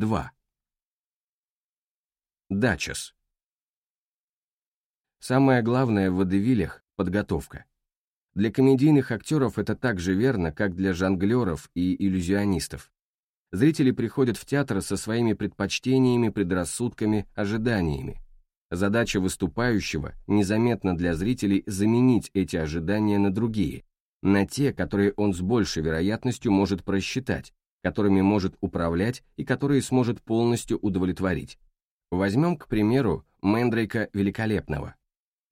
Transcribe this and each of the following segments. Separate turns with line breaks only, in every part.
2. Дачес. Самое главное в водевилях – подготовка. Для комедийных актеров это так же верно, как для жонглеров и иллюзионистов. Зрители приходят в театр со своими предпочтениями, предрассудками, ожиданиями. Задача выступающего – незаметно для зрителей заменить эти ожидания на другие, на те, которые он с большей вероятностью может просчитать, которыми может управлять и которые сможет полностью удовлетворить. Возьмем, к примеру, Мэндрейка Великолепного.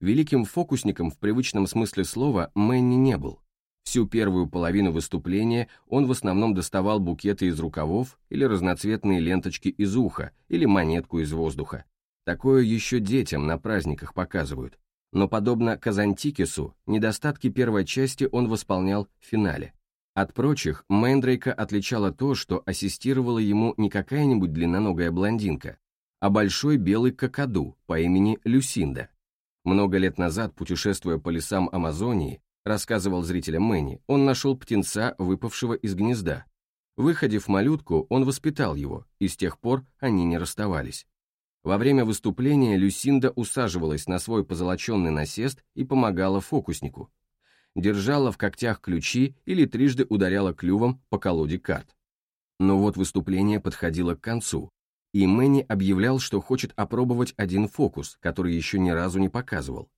Великим фокусником в привычном смысле слова Мэнни не был. Всю первую половину выступления он в основном доставал букеты из рукавов или разноцветные ленточки из уха или монетку из воздуха. Такое еще детям на праздниках показывают. Но подобно Казантикису, недостатки первой части он восполнял в финале. От прочих Мэндрейка отличало то, что ассистировала ему не какая-нибудь длинноногая блондинка, а большой белый какаду по имени Люсинда. Много лет назад, путешествуя по лесам Амазонии, рассказывал зрителям Мэнни, он нашел птенца, выпавшего из гнезда. Выходив малютку, он воспитал его, и с тех пор они не расставались. Во время выступления Люсинда усаживалась на свой позолоченный насест и помогала фокуснику, держала в когтях ключи или трижды ударяла клювом по колоде карт. Но вот выступление подходило к концу, и Мэнни объявлял, что хочет опробовать один фокус, который еще ни разу не показывал.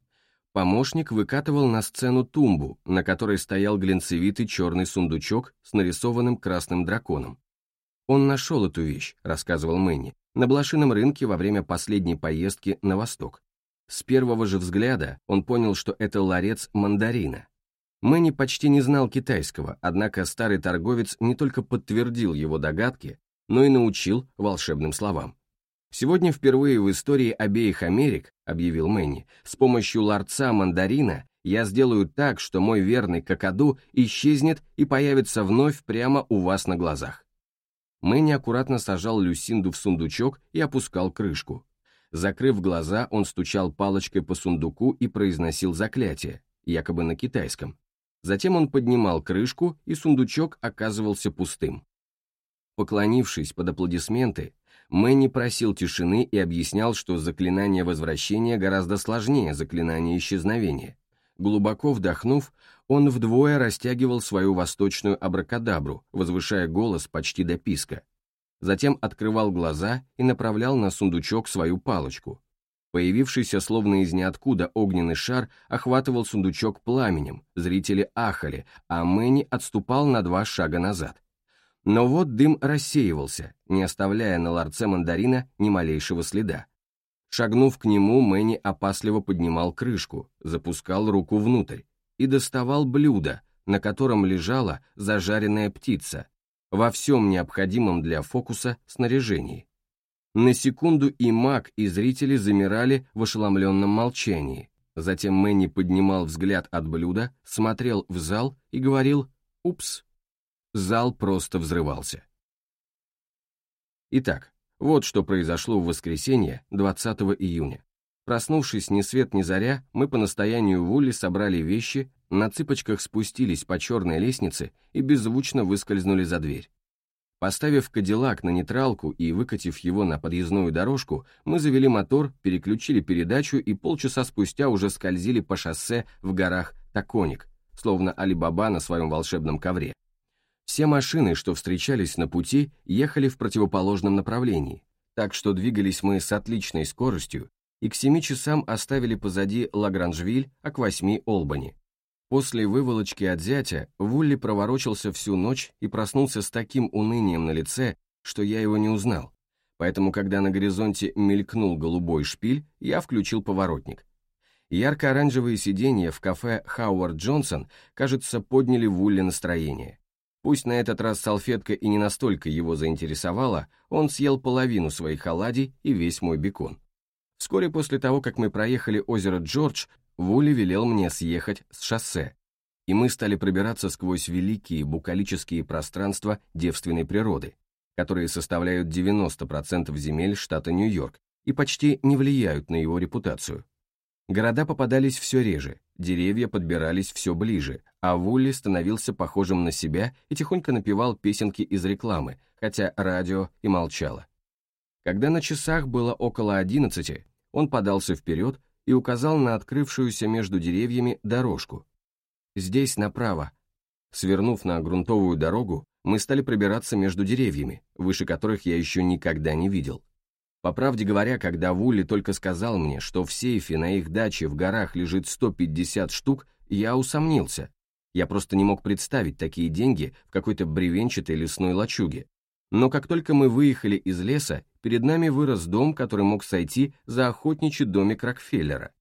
Помощник выкатывал на сцену тумбу, на которой стоял глинцевитый черный сундучок с нарисованным красным драконом. «Он нашел эту вещь», — рассказывал Мэнни, на блошином рынке во время последней поездки на восток. С первого же взгляда он понял, что это ларец мандарина, Мэнни почти не знал китайского, однако старый торговец не только подтвердил его догадки, но и научил волшебным словам. «Сегодня впервые в истории обеих Америк, — объявил Мэнни, — с помощью ларца мандарина я сделаю так, что мой верный какаду исчезнет и появится вновь прямо у вас на глазах». Мэнни аккуратно сажал Люсинду в сундучок и опускал крышку. Закрыв глаза, он стучал палочкой по сундуку и произносил заклятие, якобы на китайском. Затем он поднимал крышку, и сундучок оказывался пустым. Поклонившись под аплодисменты, Мэнни просил тишины и объяснял, что заклинание возвращения гораздо сложнее заклинания исчезновения. Глубоко вдохнув, он вдвое растягивал свою восточную абракадабру, возвышая голос почти до писка. Затем открывал глаза и направлял на сундучок свою палочку, Появившийся словно из ниоткуда огненный шар охватывал сундучок пламенем, зрители ахали, а Мэнни отступал на два шага назад. Но вот дым рассеивался, не оставляя на ларце мандарина ни малейшего следа. Шагнув к нему, Мэнни опасливо поднимал крышку, запускал руку внутрь и доставал блюдо, на котором лежала зажаренная птица, во всем необходимом для фокуса снаряжении. На секунду и маг, и зрители замирали в ошеломленном молчании. Затем Мэнни поднимал взгляд от блюда, смотрел в зал и говорил «Упс». Зал просто взрывался. Итак, вот что произошло в воскресенье, 20 июня. Проснувшись ни свет ни заря, мы по настоянию Вулли собрали вещи, на цыпочках спустились по черной лестнице и беззвучно выскользнули за дверь. Поставив Кадиллак на нейтралку и выкатив его на подъездную дорожку, мы завели мотор, переключили передачу и полчаса спустя уже скользили по шоссе в горах Таконик, словно Али-Баба на своем волшебном ковре. Все машины, что встречались на пути, ехали в противоположном направлении, так что двигались мы с отличной скоростью и к семи часам оставили позади Лагранжвиль, а к восьми Олбани. После выволочки от зятя Вулли проворочился всю ночь и проснулся с таким унынием на лице, что я его не узнал. Поэтому, когда на горизонте мелькнул голубой шпиль, я включил поворотник. Ярко-оранжевые сиденья в кафе «Хауард Джонсон», кажется, подняли Вулли настроение. Пусть на этот раз салфетка и не настолько его заинтересовала, он съел половину своих оладий и весь мой бекон. Вскоре после того, как мы проехали озеро Джордж, Вули велел мне съехать с шоссе, и мы стали пробираться сквозь великие букалические пространства девственной природы, которые составляют 90% земель штата Нью-Йорк и почти не влияют на его репутацию. Города попадались все реже, деревья подбирались все ближе, а Вулли становился похожим на себя и тихонько напевал песенки из рекламы, хотя радио и молчало. Когда на часах было около одиннадцати, он подался вперед и указал на открывшуюся между деревьями дорожку. «Здесь направо». Свернув на грунтовую дорогу, мы стали пробираться между деревьями, выше которых я еще никогда не видел. По правде говоря, когда Вулли только сказал мне, что в сейфе на их даче в горах лежит 150 штук, я усомнился. Я просто не мог представить такие деньги в какой-то бревенчатой лесной лачуге. Но как только мы выехали из леса, перед нами вырос дом, который мог сойти за охотничий домик Рокфеллера.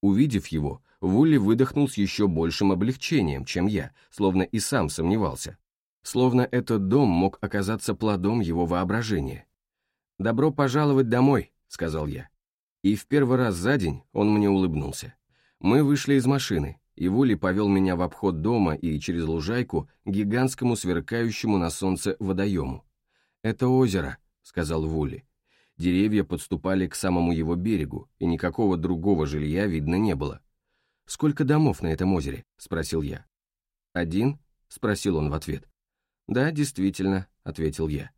Увидев его, Вулли выдохнул с еще большим облегчением, чем я, словно и сам сомневался. Словно этот дом мог оказаться плодом его воображения. «Добро пожаловать домой», — сказал я. И в первый раз за день он мне улыбнулся. Мы вышли из машины, и Вули повел меня в обход дома и через лужайку к гигантскому сверкающему на солнце водоему. «Это озеро», — сказал Вули. Деревья подступали к самому его берегу, и никакого другого жилья видно не было. «Сколько домов на этом озере?» — спросил я. «Один?» — спросил он в ответ. «Да, действительно», — ответил я.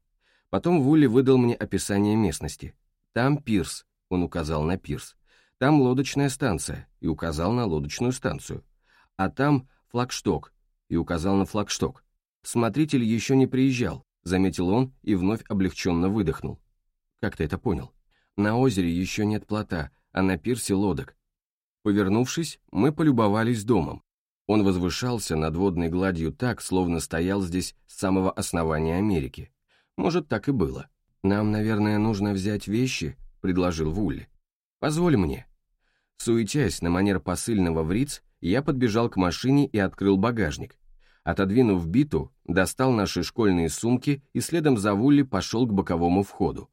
Потом Вули выдал мне описание местности. «Там пирс», — он указал на пирс. «Там лодочная станция», и указал на лодочную станцию. «А там флагшток», и указал на флагшток. «Смотритель еще не приезжал», — заметил он и вновь облегченно выдохнул. «Как ты это понял?» «На озере еще нет плота, а на пирсе лодок». Повернувшись, мы полюбовались домом. Он возвышался над водной гладью так, словно стоял здесь с самого основания Америки. Может, так и было. «Нам, наверное, нужно взять вещи», — предложил Вулли. «Позволь мне». Суетясь на манер посыльного в Риц, я подбежал к машине и открыл багажник. Отодвинув биту, достал наши школьные сумки и следом за Вулли пошел к боковому входу.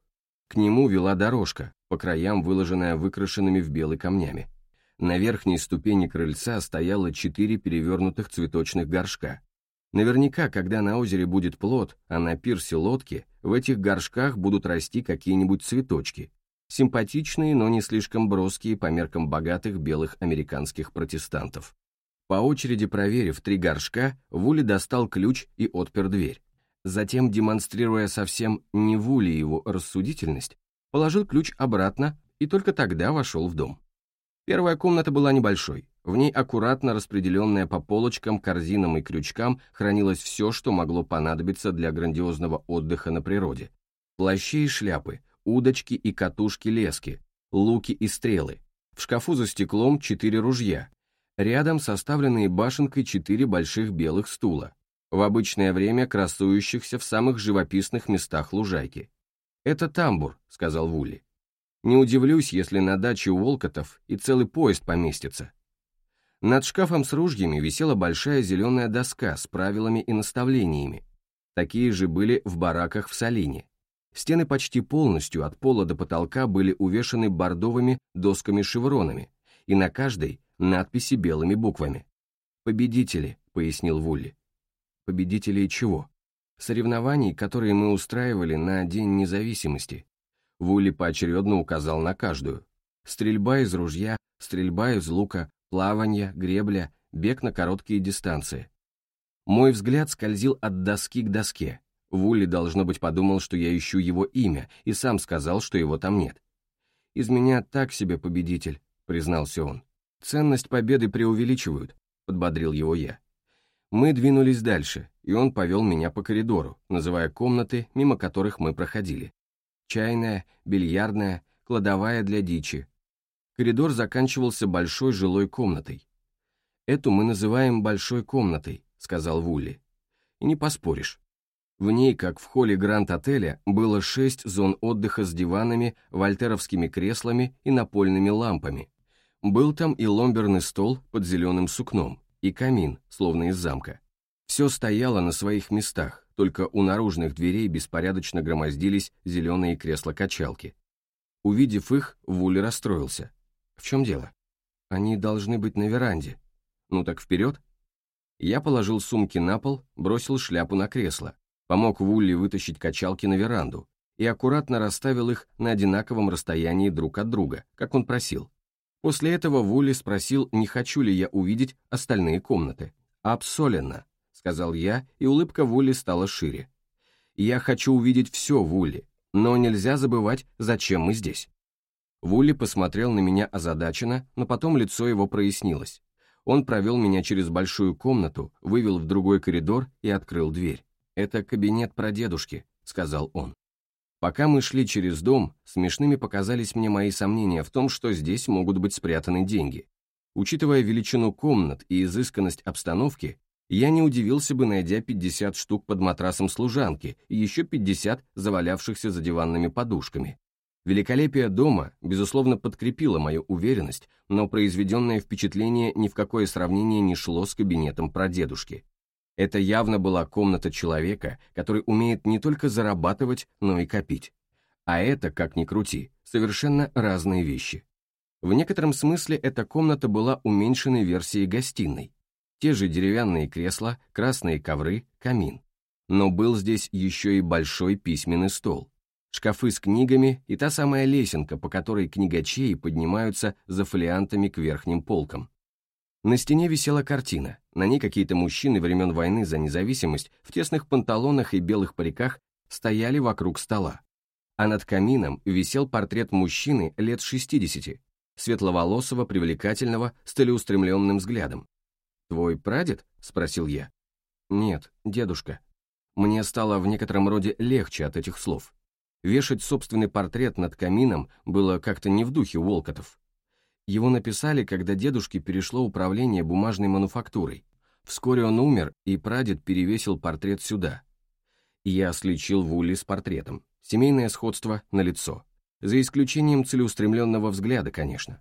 К нему вела дорожка, по краям выложенная выкрашенными в белый камнями. На верхней ступени крыльца стояло четыре перевернутых цветочных горшка. Наверняка, когда на озере будет плод, а на пирсе лодки, в этих горшках будут расти какие-нибудь цветочки. Симпатичные, но не слишком броские по меркам богатых белых американских протестантов. По очереди проверив три горшка, Вули достал ключ и отпер дверь. Затем, демонстрируя совсем не Вули его рассудительность, положил ключ обратно и только тогда вошел в дом. Первая комната была небольшой. В ней аккуратно распределенная по полочкам, корзинам и крючкам хранилось все, что могло понадобиться для грандиозного отдыха на природе. Плащи и шляпы, удочки и катушки-лески, луки и стрелы. В шкафу за стеклом четыре ружья. Рядом составленные башенкой четыре больших белых стула, в обычное время красующихся в самых живописных местах лужайки. «Это тамбур», — сказал Вулли. Не удивлюсь, если на даче у Волкотов и целый поезд поместится. Над шкафом с ружьями висела большая зеленая доска с правилами и наставлениями. Такие же были в бараках в Салине. Стены почти полностью от пола до потолка были увешаны бордовыми досками-шевронами, и на каждой надписи белыми буквами. «Победители», — пояснил Вулли. «Победители чего?» «Соревнований, которые мы устраивали на День независимости. Вули поочередно указал на каждую. Стрельба из ружья, стрельба из лука, плавание, гребля, бег на короткие дистанции. Мой взгляд скользил от доски к доске. Вули, должно быть, подумал, что я ищу его имя, и сам сказал, что его там нет. «Из меня так себе победитель», — признался он. «Ценность победы преувеличивают», — подбодрил его я. Мы двинулись дальше, и он повел меня по коридору, называя комнаты, мимо которых мы проходили чайная, бильярдная, кладовая для дичи. Коридор заканчивался большой жилой комнатой. «Эту мы называем большой комнатой», — сказал Вулли. «И не поспоришь. В ней, как в холле Гранд-отеля, было шесть зон отдыха с диванами, вольтеровскими креслами и напольными лампами. Был там и ломберный стол под зеленым сукном, и камин, словно из замка. Все стояло на своих местах, только у наружных дверей беспорядочно громоздились зеленые кресла-качалки. Увидев их, Вули расстроился. В чем дело? Они должны быть на веранде. Ну так вперед. Я положил сумки на пол, бросил шляпу на кресло, помог Вулли вытащить качалки на веранду и аккуратно расставил их на одинаковом расстоянии друг от друга, как он просил. После этого Вулли спросил, не хочу ли я увидеть остальные комнаты. Абсолютно сказал я, и улыбка Вулли стала шире. «Я хочу увидеть все, Вулли. но нельзя забывать, зачем мы здесь. Вулли посмотрел на меня озадаченно, но потом лицо его прояснилось. Он провел меня через большую комнату, вывел в другой коридор и открыл дверь. «Это кабинет прадедушки», — сказал он. Пока мы шли через дом, смешными показались мне мои сомнения в том, что здесь могут быть спрятаны деньги. Учитывая величину комнат и изысканность обстановки, я не удивился бы, найдя 50 штук под матрасом служанки и еще 50 завалявшихся за диванными подушками. Великолепие дома, безусловно, подкрепило мою уверенность, но произведенное впечатление ни в какое сравнение не шло с кабинетом прадедушки. Это явно была комната человека, который умеет не только зарабатывать, но и копить. А это, как ни крути, совершенно разные вещи. В некотором смысле эта комната была уменьшенной версией гостиной. Те же деревянные кресла, красные ковры, камин. Но был здесь еще и большой письменный стол, шкафы с книгами и та самая лесенка, по которой книгачеи поднимаются за фолиантами к верхним полкам. На стене висела картина, на ней какие-то мужчины времен войны за независимость в тесных панталонах и белых париках стояли вокруг стола. А над камином висел портрет мужчины лет 60, светловолосого, привлекательного, с целеустремленным взглядом. «Твой прадед?» — спросил я. «Нет, дедушка». Мне стало в некотором роде легче от этих слов. Вешать собственный портрет над камином было как-то не в духе Волкотов. Его написали, когда дедушке перешло управление бумажной мануфактурой. Вскоре он умер, и прадед перевесил портрет сюда. Я слечил Вулли с портретом. Семейное сходство налицо. За исключением целеустремленного взгляда, конечно.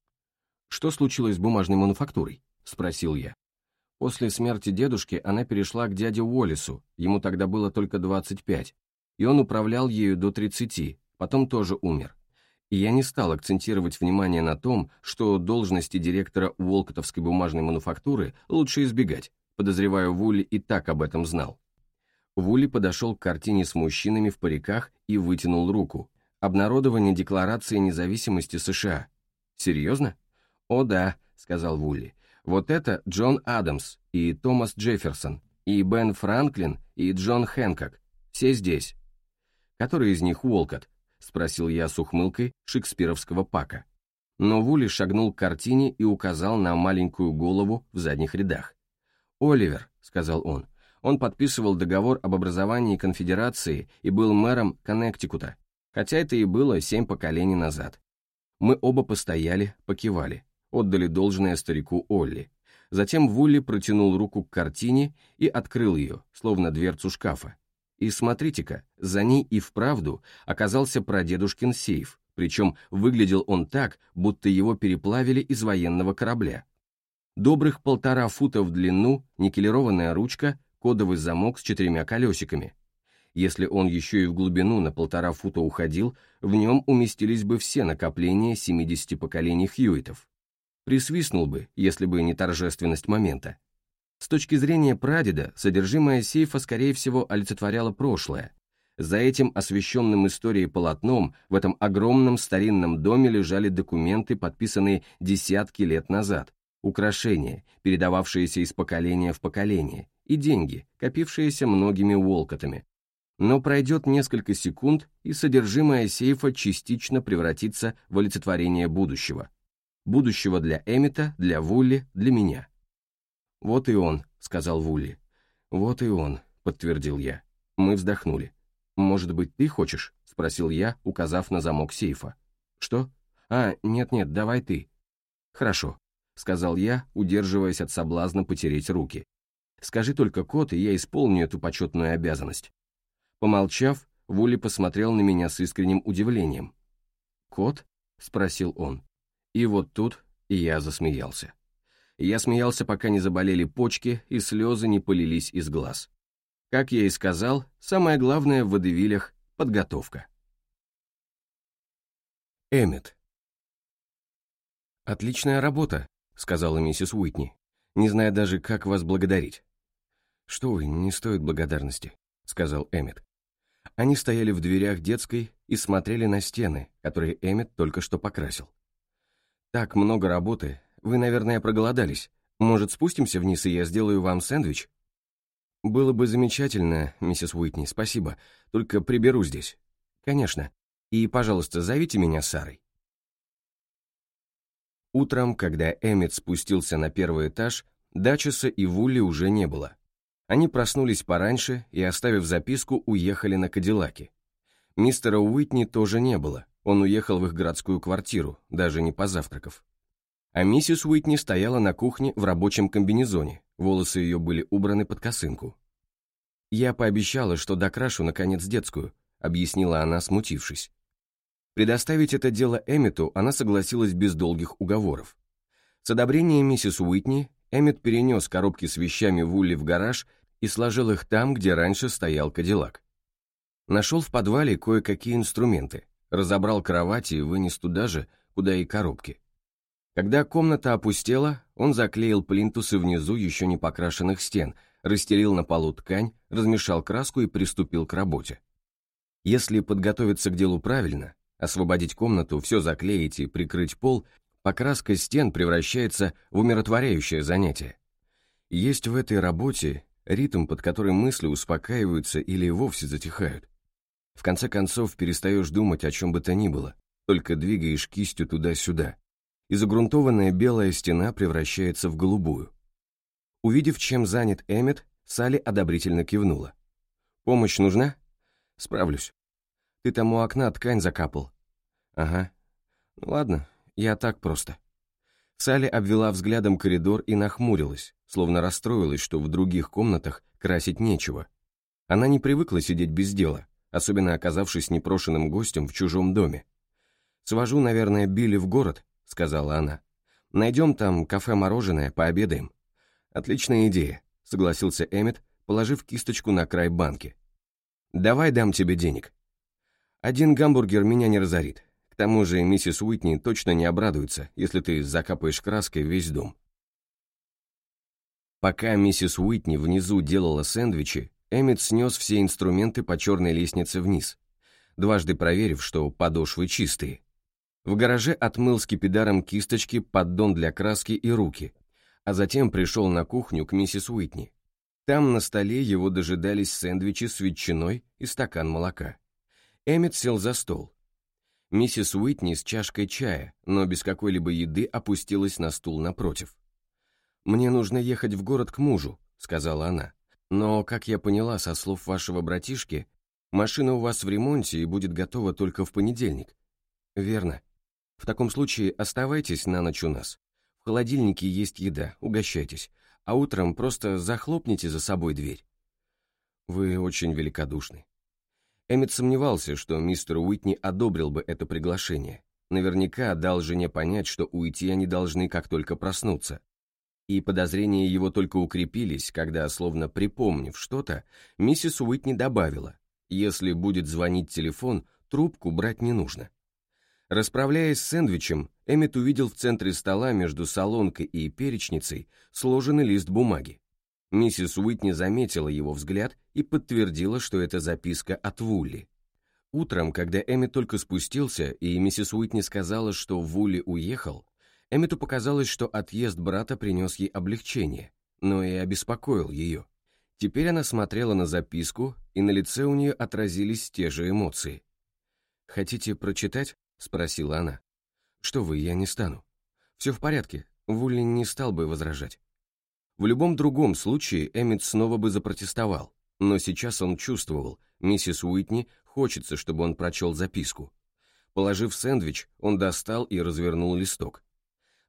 «Что случилось с бумажной мануфактурой?» — спросил я. После смерти дедушки она перешла к дяде Уоллесу, ему тогда было только 25, и он управлял ею до 30, потом тоже умер. И я не стал акцентировать внимание на том, что должности директора Уолкотовской бумажной мануфактуры лучше избегать, подозреваю, Вулли и так об этом знал. Вулли подошел к картине с мужчинами в париках и вытянул руку. Обнародование Декларации независимости США. «Серьезно?» «О да», — сказал Вулли. «Вот это Джон Адамс и Томас Джефферсон, и Бен Франклин, и Джон Хэнкок. Все здесь. «Который из них Уолкот?» — спросил я с ухмылкой шекспировского пака. Но Вули шагнул к картине и указал на маленькую голову в задних рядах. «Оливер», — сказал он, — он подписывал договор об образовании конфедерации и был мэром Коннектикута, хотя это и было семь поколений назад. Мы оба постояли, покивали, отдали должное старику Олли. Затем Вулли протянул руку к картине и открыл ее, словно дверцу шкафа. И смотрите-ка, за ней и вправду оказался прадедушкин сейф, причем выглядел он так, будто его переплавили из военного корабля. Добрых полтора фута в длину, никелированная ручка, кодовый замок с четырьмя колесиками. Если он еще и в глубину на полтора фута уходил, в нем уместились бы все накопления 70 поколений Хьюитов. Присвистнул бы, если бы не торжественность момента. С точки зрения прадеда, содержимое сейфа, скорее всего, олицетворяло прошлое. За этим освещенным историей полотном в этом огромном старинном доме лежали документы, подписанные десятки лет назад, украшения, передававшиеся из поколения в поколение, и деньги, копившиеся многими Уолкотами. Но пройдет несколько секунд, и содержимое сейфа частично превратится в олицетворение будущего. Будущего для Эмита, для Вулли, для меня. «Вот и он», — сказал Вулли. «Вот и он», — подтвердил я. Мы вздохнули. «Может быть, ты хочешь?» — спросил я, указав на замок сейфа. «Что? А, нет-нет, давай ты». «Хорошо», — сказал я, удерживаясь от соблазна потереть руки. «Скажи только код, и я исполню эту почетную обязанность». Помолчав, Вулли посмотрел на меня с искренним удивлением. «Кот?» — спросил он. И вот тут я засмеялся. Я смеялся, пока не заболели почки и слезы не полились из глаз. Как я и сказал, самое главное в водевилях — подготовка. Эммет. «Отличная работа», — сказала миссис Уитни, не зная даже, как вас благодарить. «Что вы, не стоит благодарности», — сказал Эммет. Они стояли в дверях детской и смотрели на стены, которые Эммет только что покрасил. «Так много работы, вы, наверное, проголодались. Может, спустимся вниз, и я сделаю вам сэндвич?» «Было бы замечательно, миссис Уитни, спасибо. Только приберу здесь». «Конечно. И, пожалуйста, зовите меня Сарой. Утром, когда Эммет спустился на первый этаж, Дачеса и Вулли уже не было. Они проснулись пораньше и, оставив записку, уехали на Кадиллаке. Мистера Уитни тоже не было, он уехал в их городскую квартиру, даже не позавтракав. А миссис Уитни стояла на кухне в рабочем комбинезоне, волосы ее были убраны под косынку. «Я пообещала, что докрашу, наконец, детскую», — объяснила она, смутившись. Предоставить это дело Эммету она согласилась без долгих уговоров. С одобрением миссис Уитни Эммет перенес коробки с вещами Вулли в гараж и сложил их там, где раньше стоял Кадиллак. Нашел в подвале кое-какие инструменты, разобрал кровати и вынес туда же, куда и коробки. Когда комната опустела, он заклеил плинтусы внизу еще не покрашенных стен, расстелил на полу ткань, размешал краску и приступил к работе. Если подготовиться к делу правильно, освободить комнату, все заклеить и прикрыть пол, покраска стен превращается в умиротворяющее занятие. Есть в этой работе ритм, под который мысли успокаиваются или вовсе затихают. В конце концов, перестаешь думать о чем бы то ни было, только двигаешь кистью туда-сюда, и загрунтованная белая стена превращается в голубую. Увидев, чем занят Эммет, Салли одобрительно кивнула. «Помощь нужна?» «Справлюсь». Ты там у окна ткань закапал. Ага. Ну ладно, я так просто. Салли обвела взглядом коридор и нахмурилась, словно расстроилась, что в других комнатах красить нечего. Она не привыкла сидеть без дела, особенно оказавшись непрошенным гостем в чужом доме. «Свожу, наверное, Билли в город», — сказала она. «Найдем там кафе-мороженое, пообедаем». «Отличная идея», — согласился Эммет, положив кисточку на край банки. «Давай дам тебе денег», один гамбургер меня не разорит. К тому же миссис Уитни точно не обрадуется, если ты закапаешь краской весь дом. Пока миссис Уитни внизу делала сэндвичи, Эммет снес все инструменты по черной лестнице вниз, дважды проверив, что подошвы чистые. В гараже отмыл скипидаром кисточки, поддон для краски и руки, а затем пришел на кухню к миссис Уитни. Там на столе его дожидались сэндвичи с ветчиной и стакан молока. Эммет сел за стол. Миссис Уитни с чашкой чая, но без какой-либо еды опустилась на стул напротив. «Мне нужно ехать в город к мужу», — сказала она. «Но, как я поняла со слов вашего братишки, машина у вас в ремонте и будет готова только в понедельник». «Верно. В таком случае оставайтесь на ночь у нас. В холодильнике есть еда, угощайтесь, а утром просто захлопните за собой дверь». «Вы очень великодушны», Эммет сомневался, что мистер Уитни одобрил бы это приглашение. Наверняка дал жене понять, что уйти они должны, как только проснуться. И подозрения его только укрепились, когда, словно припомнив что-то, миссис Уитни добавила, если будет звонить телефон, трубку брать не нужно. Расправляясь с сэндвичем, Эммет увидел в центре стола между солонкой и перечницей сложенный лист бумаги. Миссис Уитни заметила его взгляд и подтвердила, что это записка от Вулли. Утром, когда Эммет только спустился, и миссис Уитни сказала, что Вулли уехал, Эммету показалось, что отъезд брата принес ей облегчение, но и обеспокоил ее. Теперь она смотрела на записку, и на лице у нее отразились те же эмоции. «Хотите прочитать?» — спросила она. «Что вы, я не стану. Все в порядке, Вулли не стал бы возражать». В любом другом случае Эммит снова бы запротестовал, но сейчас он чувствовал, миссис Уитни хочется, чтобы он прочел записку. Положив сэндвич, он достал и развернул листок.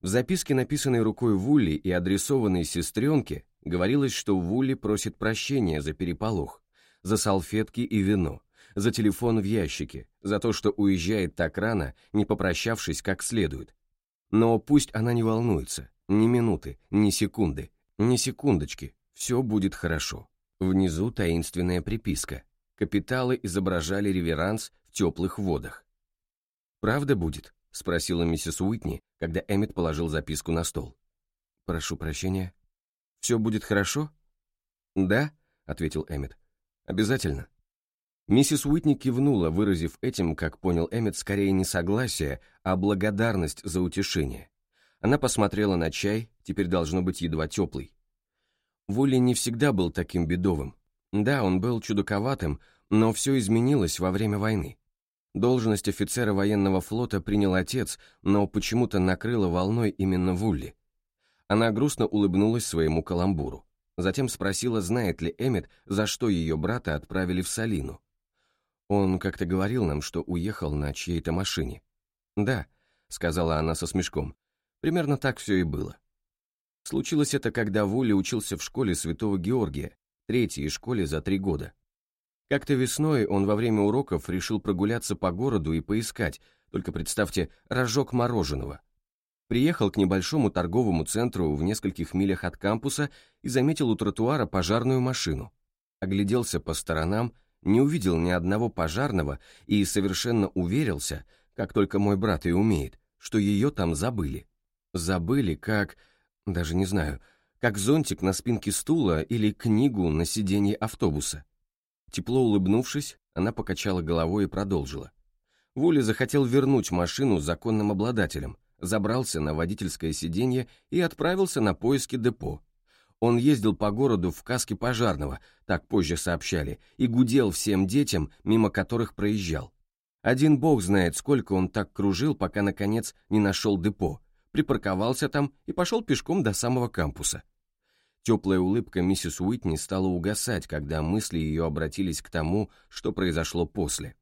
В записке, написанной рукой Вулли и адресованной сестренке, говорилось, что Вулли просит прощения за переполох, за салфетки и вино, за телефон в ящике, за то, что уезжает так рано, не попрощавшись как следует. Но пусть она не волнуется, ни минуты, ни секунды, ни секундочки, все будет хорошо. Внизу таинственная приписка. Капиталы изображали реверанс в теплых водах. «Правда будет?» — спросила миссис Уитни, когда Эммет положил записку на стол. «Прошу прощения. Все будет хорошо?» «Да», — ответил Эммет. «Обязательно». Миссис Уитни кивнула, выразив этим, как понял Эммет, скорее не согласие, а благодарность за утешение. Она посмотрела на чай, теперь должно быть едва теплый. Вулли не всегда был таким бедовым. Да, он был чудаковатым, но все изменилось во время войны. Должность офицера военного флота принял отец, но почему-то накрыло волной именно Вулли. Она грустно улыбнулась своему каламбуру. Затем спросила, знает ли Эммет, за что ее брата отправили в Салину. Он как-то говорил нам, что уехал на чьей-то машине. «Да», — сказала она со смешком, — «примерно так все и было». Случилось это, когда Вулли учился в школе Святого Георгия, третьей школе за три года. Как-то весной он во время уроков решил прогуляться по городу и поискать, только представьте, рожок мороженого. Приехал к небольшому торговому центру в нескольких милях от кампуса и заметил у тротуара пожарную машину. Огляделся по сторонам, не увидел ни одного пожарного и совершенно уверился, как только мой брат и умеет, что ее там забыли. Забыли, как даже не знаю, как зонтик на спинке стула или книгу на сиденье автобуса. Тепло улыбнувшись, она покачала головой и продолжила. Вули захотел вернуть машину законным обладателям, забрался на водительское сиденье и отправился на поиски депо. Он ездил по городу в каске пожарного, так позже сообщали, и гудел всем детям, мимо которых проезжал. Один бог знает, сколько он так кружил, пока, наконец, не нашел депо, припарковался там и пошел пешком до самого кампуса. Теплая улыбка миссис Уитни стала угасать, когда мысли ее обратились к тому, что произошло после.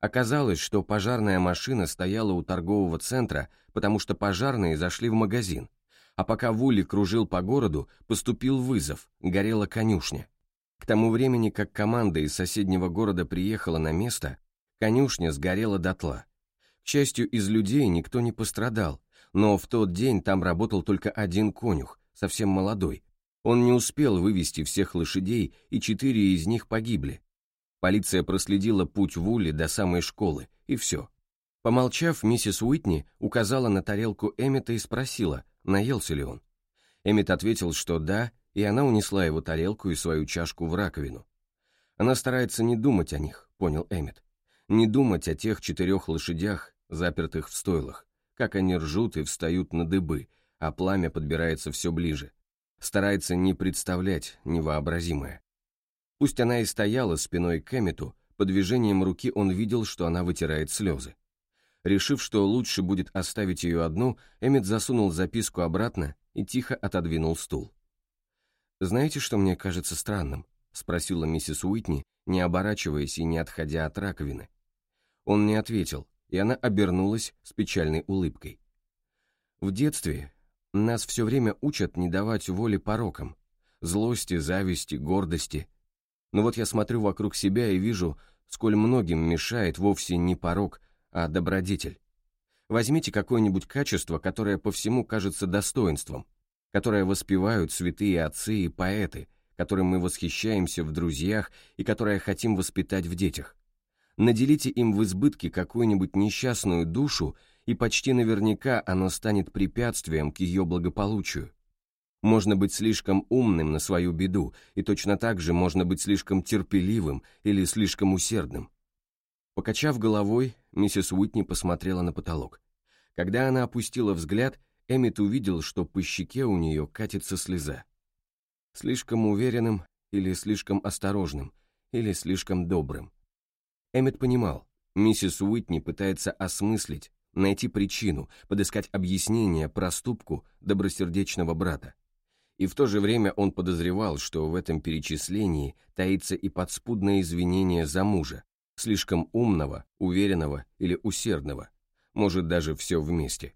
Оказалось, что пожарная машина стояла у торгового центра, потому что пожарные зашли в магазин. А пока Вули кружил по городу, поступил вызов, горела конюшня. К тому времени, как команда из соседнего города приехала на место, конюшня сгорела дотла. К счастью, из людей никто не пострадал, но в тот день там работал только один конюх, совсем молодой. Он не успел вывести всех лошадей, и четыре из них погибли. Полиция проследила путь Вули до самой школы, и все. Помолчав, миссис Уитни указала на тарелку Эммета и спросила, наелся ли он. Эммет ответил, что да, и она унесла его тарелку и свою чашку в раковину. Она старается не думать о них, понял Эммет. Не думать о тех четырех лошадях, запертых в стойлах как они ржут и встают на дыбы, а пламя подбирается все ближе. Старается не представлять невообразимое. Пусть она и стояла спиной к Эммету, по движением руки он видел, что она вытирает слезы. Решив, что лучше будет оставить ее одну, Эммет засунул записку обратно и тихо отодвинул стул. «Знаете, что мне кажется странным?» — спросила миссис Уитни, не оборачиваясь и не отходя от раковины. Он не ответил, и она обернулась с печальной улыбкой. В детстве нас все время учат не давать воли порокам, злости, зависти, гордости. Но вот я смотрю вокруг себя и вижу, сколь многим мешает вовсе не порок, а добродетель. Возьмите какое-нибудь качество, которое по всему кажется достоинством, которое воспевают святые отцы и поэты, которым мы восхищаемся в друзьях и которое хотим воспитать в детях наделите им в избытке какую-нибудь несчастную душу, и почти наверняка оно станет препятствием к ее благополучию. Можно быть слишком умным на свою беду, и точно так же можно быть слишком терпеливым или слишком усердным. Покачав головой, миссис Уитни посмотрела на потолок. Когда она опустила взгляд, Эммет увидел, что по щеке у нее катится слеза. Слишком уверенным или слишком осторожным, или слишком добрым. Эммет понимал, миссис Уитни пытается осмыслить, найти причину, подыскать объяснение проступку добросердечного брата. И в то же время он подозревал, что в этом перечислении таится и подспудное извинение за мужа, слишком умного, уверенного или усердного, может даже все вместе.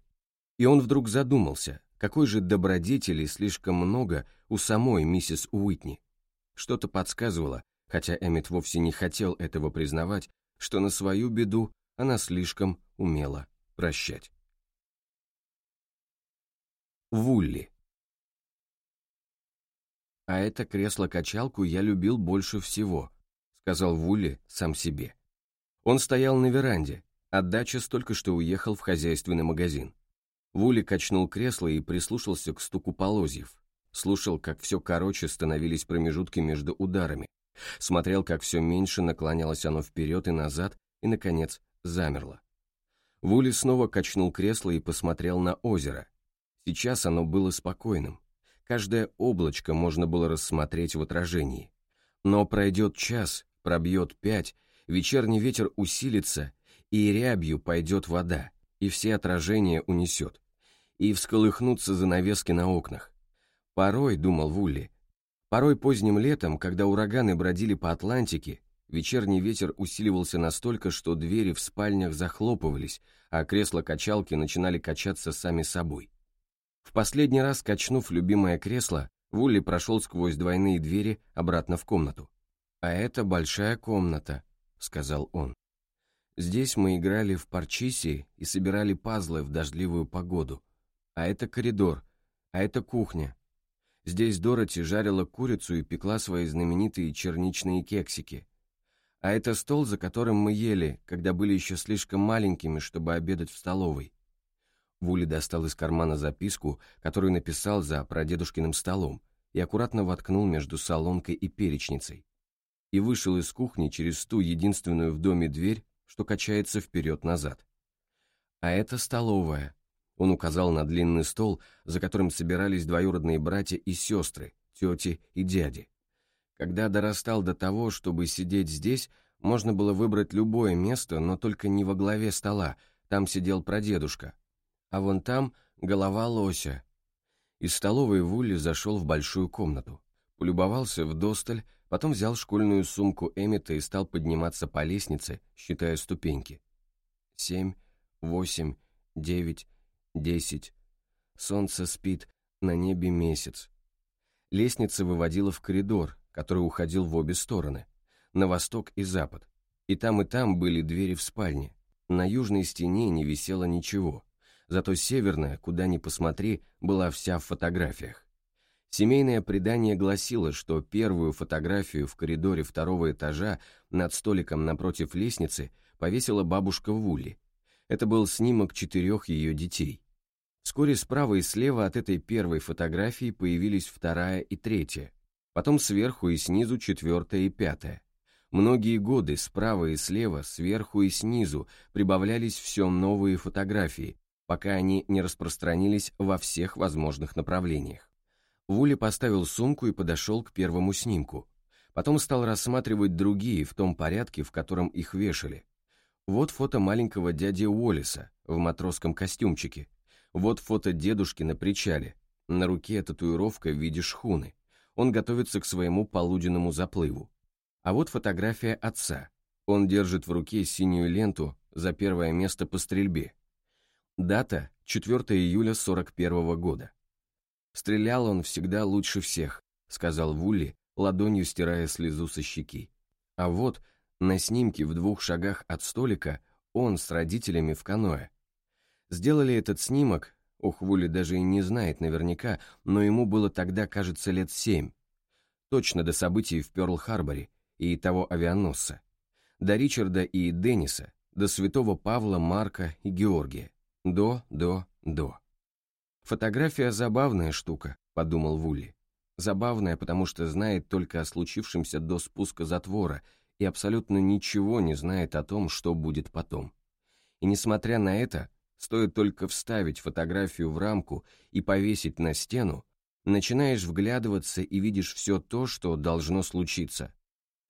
И он вдруг задумался, какой же добродетели слишком много у самой миссис Уитни. Что-то подсказывало, хотя Эммет вовсе не хотел этого признавать, что на свою беду она слишком умела прощать. Вулли «А это кресло-качалку я любил больше всего», — сказал Вулли сам себе. Он стоял на веранде, а Дачес только что уехал в хозяйственный магазин. Вули качнул кресло и прислушался к стуку полозьев. Слушал, как все короче становились промежутки между ударами, Смотрел, как все меньше наклонялось оно вперед и назад, и, наконец, замерло. Вули снова качнул кресло и посмотрел на озеро. Сейчас оно было спокойным. Каждое облачко можно было рассмотреть в отражении. Но пройдет час, пробьет пять, вечерний ветер усилится, и рябью пойдет вода, и все отражения унесет, и всколыхнутся занавески на окнах. Порой, думал Вулли, порой поздним летом, когда ураганы бродили по Атлантике, вечерний ветер усиливался настолько, что двери в спальнях захлопывались, а кресла-качалки начинали качаться сами собой. В последний раз, качнув любимое кресло, Вулли прошел сквозь двойные двери обратно в комнату. «А это большая комната», — сказал он. «Здесь мы играли в парчиси и собирали пазлы в дождливую погоду. А это коридор, а это кухня. Здесь Дороти жарила курицу и пекла свои знаменитые черничные кексики. А это стол, за которым мы ели, когда были еще слишком маленькими, чтобы обедать в столовой. Вули достал из кармана записку, которую написал за прадедушкиным столом, и аккуратно воткнул между солонкой и перечницей. И вышел из кухни через ту единственную в доме дверь, что качается вперед-назад. А это столовая. Он указал на длинный стол, за которым собирались двоюродные братья и сестры, тети и дяди. Когда дорастал до того, чтобы сидеть здесь, можно было выбрать любое место, но только не во главе стола, там сидел прадедушка, а вон там голова лося. Из столовой Вулли зашел в большую комнату, полюбовался в досталь, потом взял школьную сумку Эмита и стал подниматься по лестнице, считая ступеньки. Семь, восемь, девять, десять. Солнце спит, на небе месяц. Лестница выводила в коридор, который уходил в обе стороны, на восток и запад. И там и там были двери в спальне. На южной стене не висело ничего зато северная, куда ни посмотри, была вся в фотографиях. Семейное предание гласило, что первую фотографию в коридоре второго этажа над столиком напротив лестницы повесила бабушка Вули. Это был снимок четырех ее детей. Вскоре справа и слева от этой первой фотографии появились вторая и третья, потом сверху и снизу четвертая и пятая. Многие годы справа и слева, сверху и снизу прибавлялись все новые фотографии, пока они не распространились во всех возможных направлениях. Вули поставил сумку и подошел к первому снимку. Потом стал рассматривать другие в том порядке, в котором их вешали. Вот фото маленького дяди Уоллиса в матросском костюмчике. Вот фото дедушки на причале. На руке татуировка в виде шхуны. Он готовится к своему полуденному заплыву. А вот фотография отца. Он держит в руке синюю ленту за первое место по стрельбе. Дата – 4 июля 41 -го года. «Стрелял он всегда лучше всех», – сказал Вулли, ладонью стирая слезу со щеки. А вот, на снимке в двух шагах от столика, он с родителями в каноэ. Сделали этот снимок, ох, Вулли даже и не знает наверняка, но ему было тогда, кажется, лет семь. Точно до событий в Пёрл-Харборе и того авианосца. До Ричарда и Денниса, до святого Павла, Марка и Георгия. До, до, до. Фотография забавная штука, подумал Вулли. Забавная, потому что знает только о случившемся до спуска затвора и абсолютно ничего не знает о том, что будет потом. И несмотря на это, стоит только вставить фотографию в рамку и повесить на стену, начинаешь вглядываться и видишь все то, что должно случиться.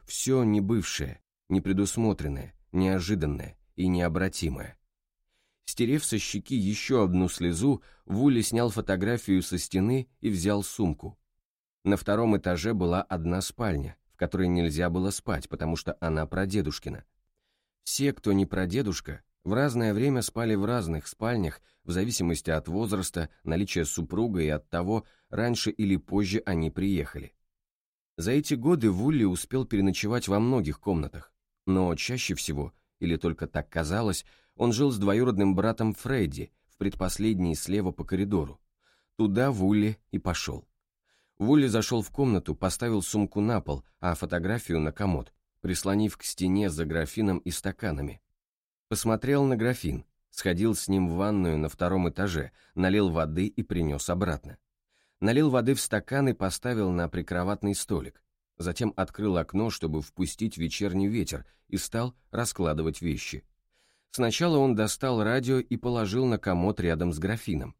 Все небывшее, непредусмотренное, неожиданное и необратимое. Стерев со щеки еще одну слезу, Вули снял фотографию со стены и взял сумку. На втором этаже была одна спальня, в которой нельзя было спать, потому что она прадедушкина. Все, кто не прадедушка, в разное время спали в разных спальнях, в зависимости от возраста, наличия супруга и от того, раньше или позже они приехали. За эти годы Вулли успел переночевать во многих комнатах, но чаще всего, или только так казалось, он жил с двоюродным братом Фредди в предпоследней слева по коридору. Туда Вулли и пошел. Вулли зашел в комнату, поставил сумку на пол, а фотографию на комод, прислонив к стене за графином и стаканами. Посмотрел на графин, сходил с ним в ванную на втором этаже, налил воды и принес обратно. Налил воды в стакан и поставил на прикроватный столик. Затем открыл окно, чтобы впустить вечерний ветер, и стал раскладывать вещи. Сначала он достал радио и положил на комод рядом с графином.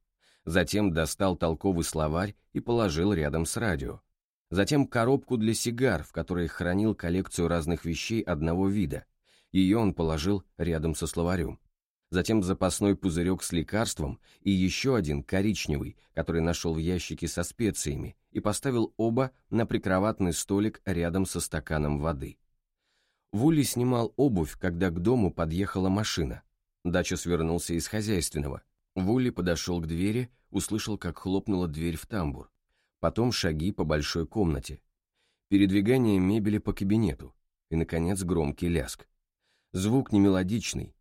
Затем достал толковый словарь и положил рядом с радио. Затем коробку для сигар, в которой хранил коллекцию разных вещей одного вида. Ее он положил рядом со словарем. Затем запасной пузырек с лекарством и еще один коричневый, который нашел в ящике со специями, и поставил оба на прикроватный столик рядом со стаканом воды. Вули снимал обувь, когда к дому подъехала машина. Дача свернулся из хозяйственного. Вули подошел к двери, услышал, как хлопнула дверь в тамбур. Потом шаги по большой комнате. Передвигание мебели по кабинету. И, наконец, громкий ляск. Звук не мелодичный.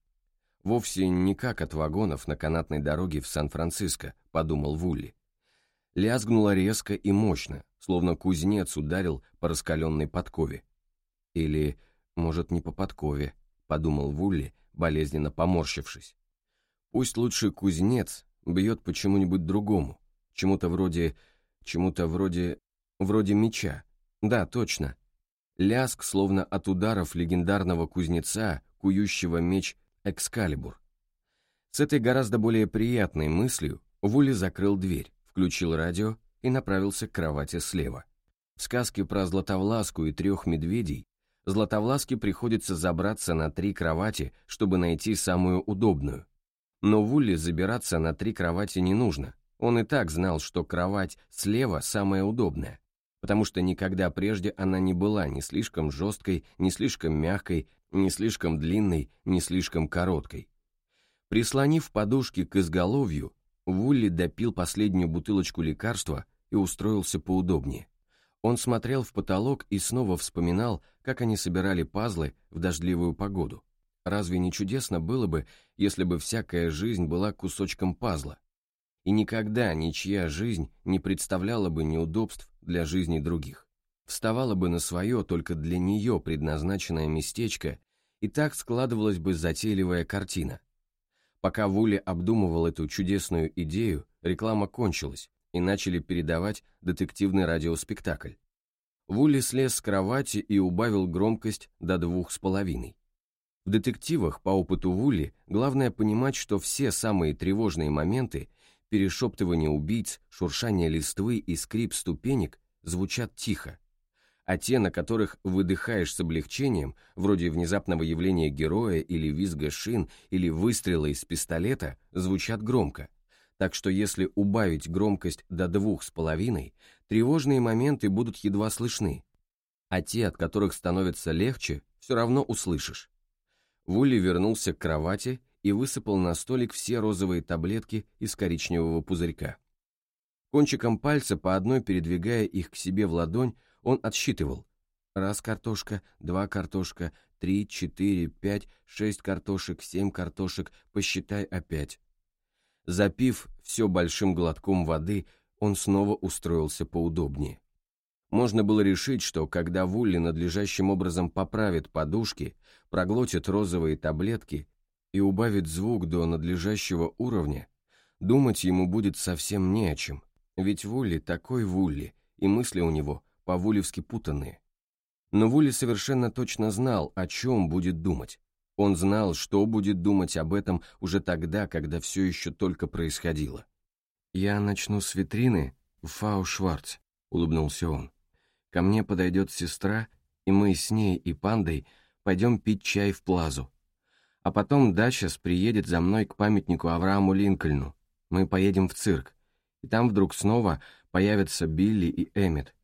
Вовсе не как от вагонов на канатной дороге в Сан-Франциско, подумал Вулли. Лязгнуло резко и мощно, словно кузнец ударил по раскаленной подкове. Или, может, не по подкове, подумал Вулли, болезненно поморщившись. Пусть лучше кузнец бьет почему-нибудь другому, чему-то вроде... чему-то вроде... вроде меча. Да, точно. Ляск, словно от ударов легендарного кузнеца, кующего меч Экскалибур. С этой гораздо более приятной мыслью Вули закрыл дверь, включил радио и направился к кровати слева. В сказке про Златовласку и трех медведей Златовласке приходится забраться на три кровати, чтобы найти самую удобную. Но Вулли забираться на три кровати не нужно. Он и так знал, что кровать слева самая удобная, потому что никогда прежде она не была ни слишком жесткой, ни слишком мягкой, не слишком длинной, не слишком короткой. Прислонив подушки к изголовью, Вулли допил последнюю бутылочку лекарства и устроился поудобнее. Он смотрел в потолок и снова вспоминал, как они собирали пазлы в дождливую погоду. Разве не чудесно было бы, если бы всякая жизнь была кусочком пазла? И никогда ничья жизнь не представляла бы неудобств для жизни других вставала бы на свое только для нее предназначенное местечко, и так складывалась бы затейливая картина. Пока Вули обдумывал эту чудесную идею, реклама кончилась, и начали передавать детективный радиоспектакль. Вули слез с кровати и убавил громкость до двух с половиной. В детективах, по опыту Вули, главное понимать, что все самые тревожные моменты, перешептывание убийц, шуршание листвы и скрип ступенек звучат тихо, а те, на которых выдыхаешь с облегчением, вроде внезапного явления героя или визга шин или выстрела из пистолета, звучат громко. Так что если убавить громкость до двух с половиной, тревожные моменты будут едва слышны, а те, от которых становится легче, все равно услышишь. Вулли вернулся к кровати и высыпал на столик все розовые таблетки из коричневого пузырька. Кончиком пальца по одной передвигая их к себе в ладонь, он отсчитывал. Раз картошка, два картошка, три, четыре, пять, шесть картошек, семь картошек, посчитай опять. Запив все большим глотком воды, он снова устроился поудобнее. Можно было решить, что когда Вулли надлежащим образом поправит подушки, проглотит розовые таблетки и убавит звук до надлежащего уровня, думать ему будет совсем не о чем, ведь Вулли такой Вулли, и мысли у него по-вулевски путанные. Но Вули совершенно точно знал, о чем будет думать. Он знал, что будет думать об этом уже тогда, когда все еще только происходило. «Я начну с витрины в Фау Шварц», — улыбнулся он. «Ко мне подойдет сестра, и мы с ней и пандой пойдем пить чай в плазу. А потом Дачес приедет за мной к памятнику Аврааму Линкольну. Мы поедем в цирк, и там вдруг снова появятся Билли и Эммет,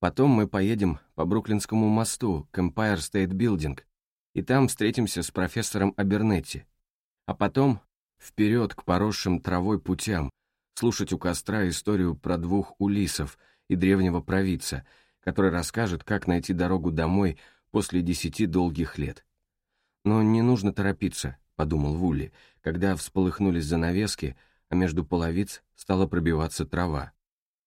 Потом мы поедем по Бруклинскому мосту к Empire State Building, и там встретимся с профессором Абернетти. А потом вперед к поросшим травой путям, слушать у костра историю про двух улисов и древнего провидца, который расскажет, как найти дорогу домой после десяти долгих лет. Но не нужно торопиться, подумал Вулли, когда всполыхнулись занавески, а между половиц стала пробиваться трава,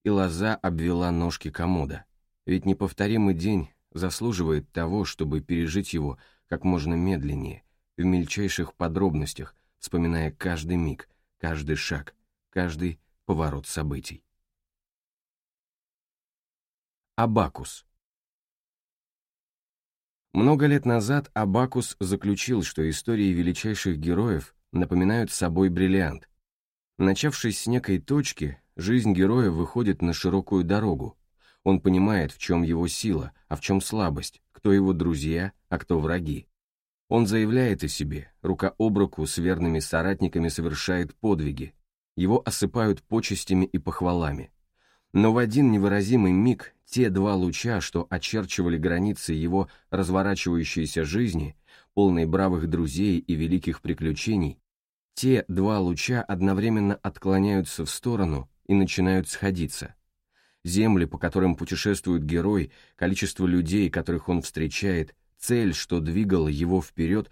и лоза обвела ножки комода. Ведь неповторимый день заслуживает того, чтобы пережить его как можно медленнее, в мельчайших подробностях, вспоминая каждый миг, каждый шаг, каждый поворот событий. Абакус Много лет назад Абакус заключил, что истории величайших героев напоминают собой бриллиант. Начавшись с некой точки, жизнь героя выходит на широкую дорогу, он понимает, в чем его сила, а в чем слабость, кто его друзья, а кто враги. Он заявляет о себе, рука об руку с верными соратниками совершает подвиги, его осыпают почестями и похвалами. Но в один невыразимый миг те два луча, что очерчивали границы его разворачивающейся жизни, полной бравых друзей и великих приключений, те два луча одновременно отклоняются в сторону и начинают сходиться. Земли, по которым путешествует герой, количество людей, которых он встречает, цель, что двигала его вперед,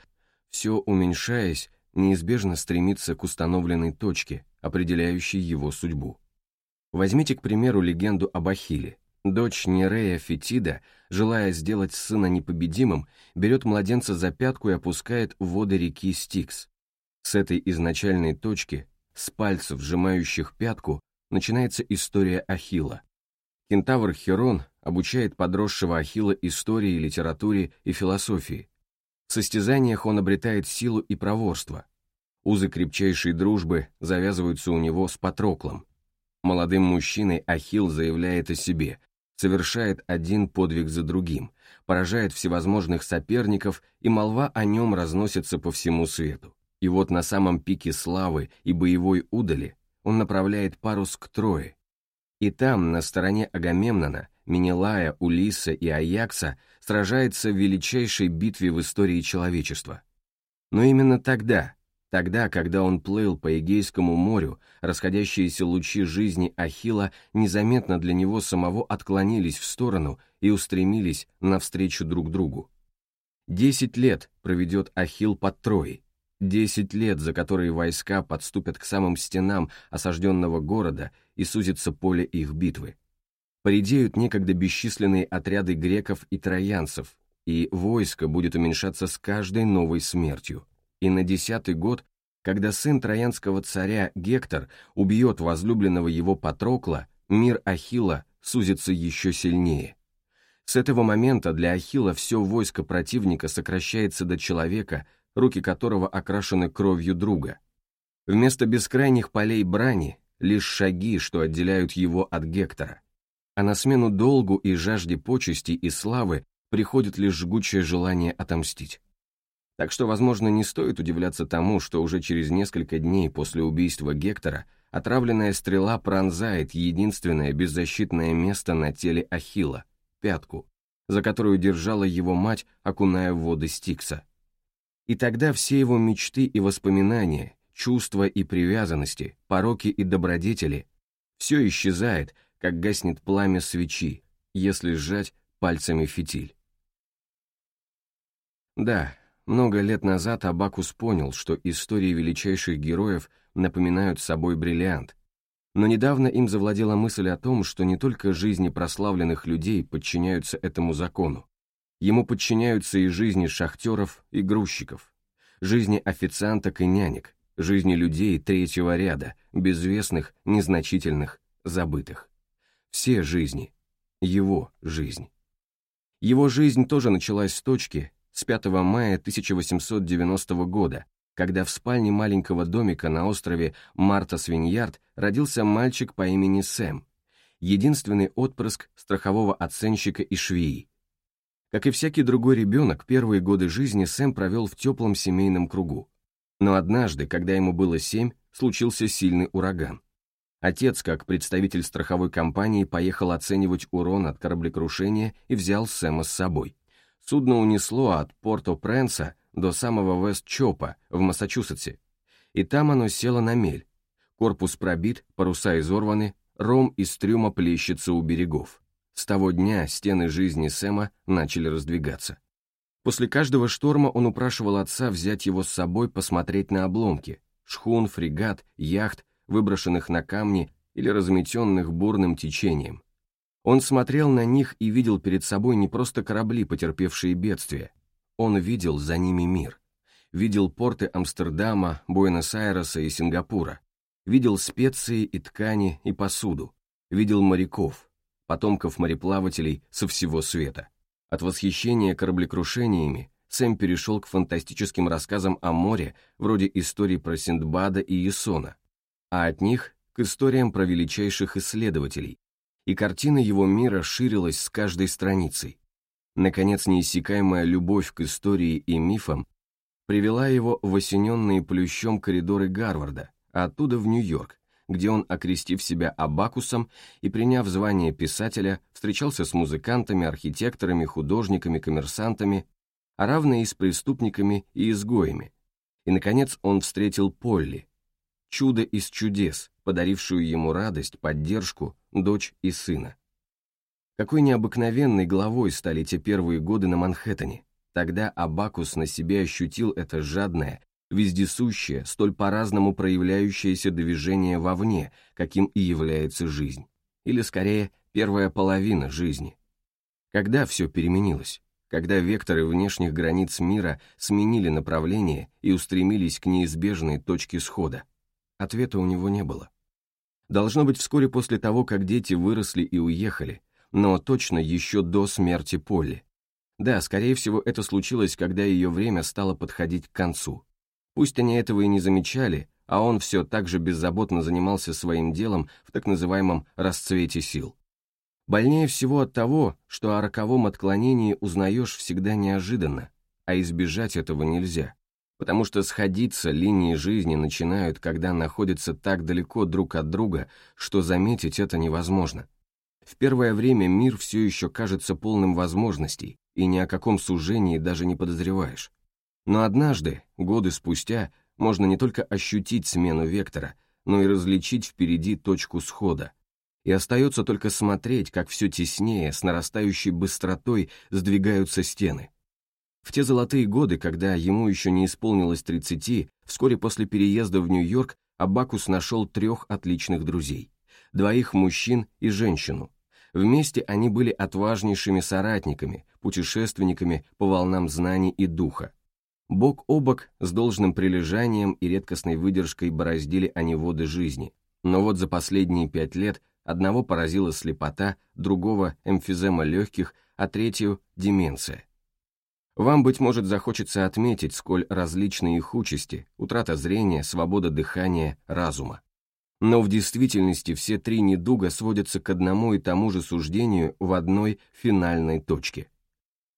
все уменьшаясь, неизбежно стремится к установленной точке, определяющей его судьбу. Возьмите, к примеру, легенду об Ахилле. Дочь Нерея Фетида, желая сделать сына непобедимым, берет младенца за пятку и опускает в воды реки Стикс. С этой изначальной точки, с пальцев, сжимающих пятку, начинается история Ахилла. Кентавр Херон обучает подросшего Ахилла истории, литературе и философии. В состязаниях он обретает силу и проворство. Узы крепчайшей дружбы завязываются у него с Патроклом. Молодым мужчиной Ахилл заявляет о себе, совершает один подвиг за другим, поражает всевозможных соперников, и молва о нем разносится по всему свету. И вот на самом пике славы и боевой удали он направляет парус к Трое. И там, на стороне Агамемнона, Менелая, Улисса и Аякса сражается в величайшей битве в истории человечества. Но именно тогда, Тогда, когда он плыл по Эгейскому морю, расходящиеся лучи жизни Ахила незаметно для него самого отклонились в сторону и устремились навстречу друг другу. Десять лет проведет Ахил под Троей, десять лет, за которые войска подступят к самым стенам осажденного города и сузится поле их битвы. Поредеют некогда бесчисленные отряды греков и троянцев, и войско будет уменьшаться с каждой новой смертью и на десятый год, когда сын троянского царя Гектор убьет возлюбленного его Патрокла, мир Ахилла сузится еще сильнее. С этого момента для Ахилла все войско противника сокращается до человека, руки которого окрашены кровью друга. Вместо бескрайних полей брани лишь шаги, что отделяют его от Гектора. А на смену долгу и жажде почести и славы приходит лишь жгучее желание отомстить. Так что, возможно, не стоит удивляться тому, что уже через несколько дней после убийства Гектора отравленная стрела пронзает единственное беззащитное место на теле Ахилла — пятку, за которую держала его мать, окуная в воды Стикса. И тогда все его мечты и воспоминания, чувства и привязанности, пороки и добродетели — все исчезает, как гаснет пламя свечи, если сжать пальцами фитиль. Да, много лет назад Абакус понял, что истории величайших героев напоминают собой бриллиант, но недавно им завладела мысль о том, что не только жизни прославленных людей подчиняются этому закону. Ему подчиняются и жизни шахтеров и грузчиков, жизни официанток и нянек, жизни людей третьего ряда, безвестных, незначительных, забытых. Все жизни. Его жизнь. Его жизнь тоже началась с точки, с 5 мая 1890 года, когда в спальне маленького домика на острове Марта-Свиньярд родился мальчик по имени Сэм, единственный отпрыск страхового оценщика и швеи. Как и всякий другой ребенок, первые годы жизни Сэм провел в теплом семейном кругу. Но однажды, когда ему было семь, случился сильный ураган. Отец, как представитель страховой компании, поехал оценивать урон от кораблекрушения и взял Сэма с собой. Судно унесло от Порто-Пренса до самого Вест-Чопа в Массачусетсе, и там оно село на мель. Корпус пробит, паруса изорваны, ром из трюма плещется у берегов. С того дня стены жизни Сэма начали раздвигаться. После каждого шторма он упрашивал отца взять его с собой посмотреть на обломки, шхун, фрегат, яхт, выброшенных на камни или разметенных бурным течением. Он смотрел на них и видел перед собой не просто корабли, потерпевшие бедствие. Он видел за ними мир. Видел порты Амстердама, Буэнос-Айреса и Сингапура. Видел специи и ткани и посуду. Видел моряков, потомков мореплавателей со всего света. От восхищения кораблекрушениями Сэм перешел к фантастическим рассказам о море, вроде историй про Синдбада и Есона, а от них к историям про величайших исследователей, и картина его мира ширилась с каждой страницей. Наконец, неиссякаемая любовь к истории и мифам привела его в осененные плющом коридоры Гарварда, а оттуда в Нью-Йорк, где он, окрестив себя Абакусом и приняв звание писателя, встречался с музыкантами, архитекторами, художниками, коммерсантами, а равно и с преступниками и изгоями. И, наконец, он встретил Полли, чудо из чудес, подарившую ему радость, поддержку, дочь и сына. Какой необыкновенной главой стали те первые годы на Манхэттене. Тогда Абакус на себе ощутил это жадное, вездесущее, столь по-разному проявляющееся движение вовне, каким и является жизнь. Или, скорее, первая половина жизни. Когда все переменилось? Когда векторы внешних границ мира сменили направление и устремились к неизбежной точке схода? Ответа у него не было. Должно быть вскоре после того, как дети выросли и уехали, но точно еще до смерти Полли. Да, скорее всего, это случилось, когда ее время стало подходить к концу. Пусть они этого и не замечали, а он все так же беззаботно занимался своим делом в так называемом «расцвете сил». Больнее всего от того, что о роковом отклонении узнаешь всегда неожиданно, а избежать этого нельзя, потому что сходиться линии жизни начинают, когда находятся так далеко друг от друга, что заметить это невозможно. В первое время мир все еще кажется полным возможностей, и ни о каком сужении даже не подозреваешь. Но однажды, годы спустя, можно не только ощутить смену вектора, но и различить впереди точку схода. И остается только смотреть, как все теснее, с нарастающей быстротой сдвигаются стены. В те золотые годы, когда ему еще не исполнилось 30, вскоре после переезда в Нью-Йорк Абакус нашел трех отличных друзей. Двоих мужчин и женщину. Вместе они были отважнейшими соратниками, путешественниками по волнам знаний и духа. Бок о бок, с должным прилежанием и редкостной выдержкой бороздили они воды жизни. Но вот за последние пять лет одного поразила слепота, другого – эмфизема легких, а третью – деменция. Вам, быть может, захочется отметить, сколь различны их участи, утрата зрения, свобода дыхания, разума. Но в действительности все три недуга сводятся к одному и тому же суждению в одной финальной точке.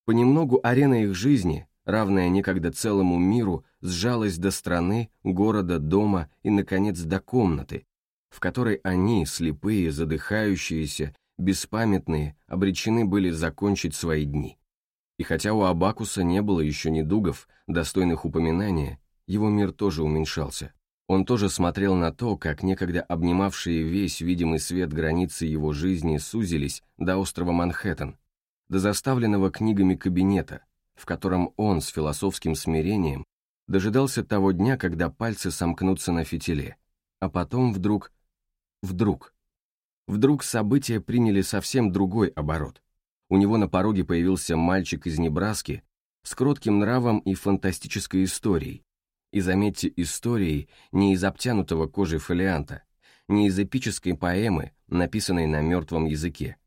Понемногу арена их жизни, равная некогда целому миру, сжалась до страны, города, дома и, наконец, до комнаты, в которой они, слепые, задыхающиеся, беспамятные, обречены были закончить свои дни. И хотя у Абакуса не было еще недугов, достойных упоминания, его мир тоже уменьшался. Он тоже смотрел на то, как некогда обнимавшие весь видимый свет границы его жизни сузились до острова Манхэттен, до заставленного книгами кабинета, в котором он с философским смирением дожидался того дня, когда пальцы сомкнутся на фитиле, а потом вдруг... вдруг... Вдруг события приняли совсем другой оборот. У него на пороге появился мальчик из Небраски с кротким нравом и фантастической историей. И заметьте, историей не из обтянутого кожей фолианта, не из эпической поэмы, написанной на мертвом языке,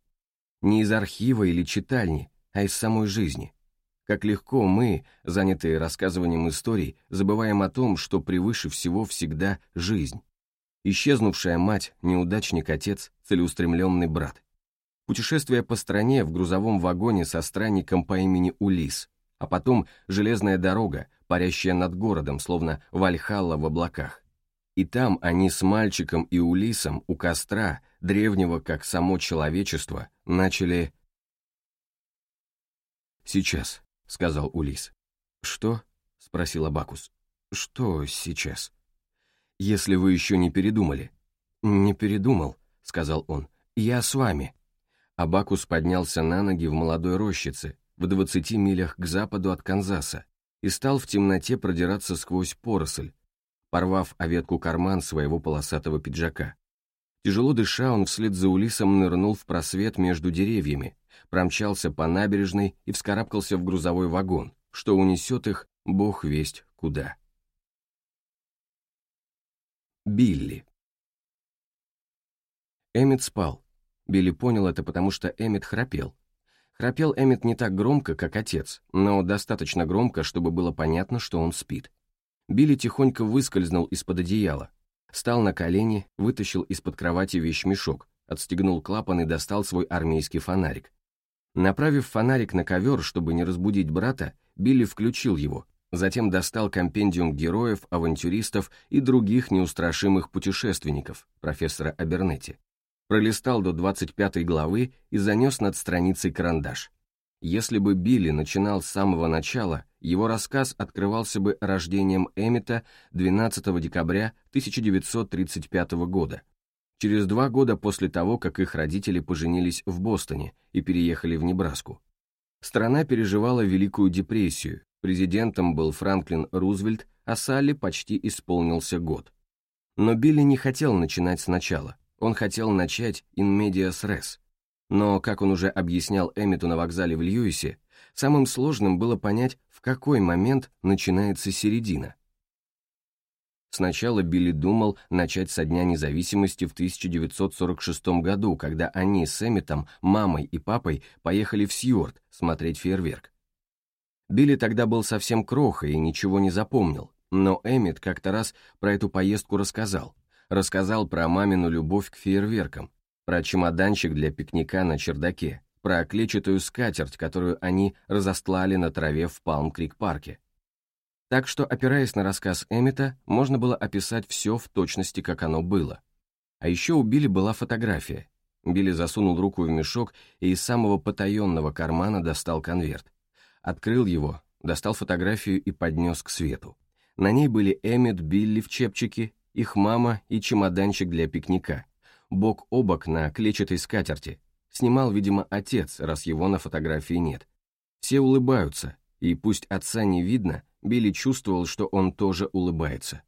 не из архива или читальни, а из самой жизни. Как легко мы, занятые рассказыванием историй, забываем о том, что превыше всего всегда жизнь. Исчезнувшая мать, неудачник-отец, целеустремленный брат. Путешествие по стране в грузовом вагоне со странником по имени Улис, а потом железная дорога, парящая над городом, словно Вальхалла в облаках. И там они с мальчиком и Улисом у костра, древнего как само человечество, начали... Сейчас, — сказал Улис. «Что?» — спросил Абакус. «Что сейчас?» «Если вы еще не передумали». «Не передумал», — сказал он. «Я с вами». Абакус поднялся на ноги в молодой рощице, в двадцати милях к западу от Канзаса, и стал в темноте продираться сквозь поросль, порвав о ветку карман своего полосатого пиджака. Тяжело дыша, он вслед за Улисом нырнул в просвет между деревьями, промчался по набережной и вскарабкался в грузовой вагон, что унесет их бог весть куда. Билли. Эммет спал. Билли понял это, потому что Эммет храпел. Храпел Эммет не так громко, как отец, но достаточно громко, чтобы было понятно, что он спит. Билли тихонько выскользнул из-под одеяла, Встал на колени, вытащил из-под кровати вещмешок, отстегнул клапан и достал свой армейский фонарик. Направив фонарик на ковер, чтобы не разбудить брата, Билли включил его, Затем достал компендиум героев, авантюристов и других неустрашимых путешественников профессора Абернетти. Пролистал до 25 главы и занес над страницей карандаш. Если бы Билли начинал с самого начала, его рассказ открывался бы рождением Эмита 12 декабря 1935 года, через два года после того, как их родители поженились в Бостоне и переехали в Небраску. Страна переживала Великую депрессию, президентом был Франклин Рузвельт, а Салли почти исполнился год. Но Билли не хотел начинать сначала, он хотел начать in medias res. Но, как он уже объяснял Эммету на вокзале в Льюисе, самым сложным было понять, в какой момент начинается середина. Сначала Билли думал начать со Дня независимости в 1946 году, когда они с Эмметом, мамой и папой поехали в Сьюарт смотреть фейерверк. Билли тогда был совсем крохой и ничего не запомнил, но Эммет как-то раз про эту поездку рассказал. Рассказал про мамину любовь к фейерверкам, про чемоданчик для пикника на чердаке, про клетчатую скатерть, которую они разостлали на траве в Палм-Крик-парке. Так что, опираясь на рассказ Эммета, можно было описать все в точности, как оно было. А еще у Билли была фотография. Билли засунул руку в мешок и из самого потаенного кармана достал конверт. Открыл его, достал фотографию и поднес к свету. На ней были Эммет, Билли в чепчике, их мама и чемоданчик для пикника. Бок о бок на клетчатой скатерти. Снимал, видимо, отец, раз его на фотографии нет. Все улыбаются, и пусть отца не видно, Билли чувствовал, что он тоже улыбается.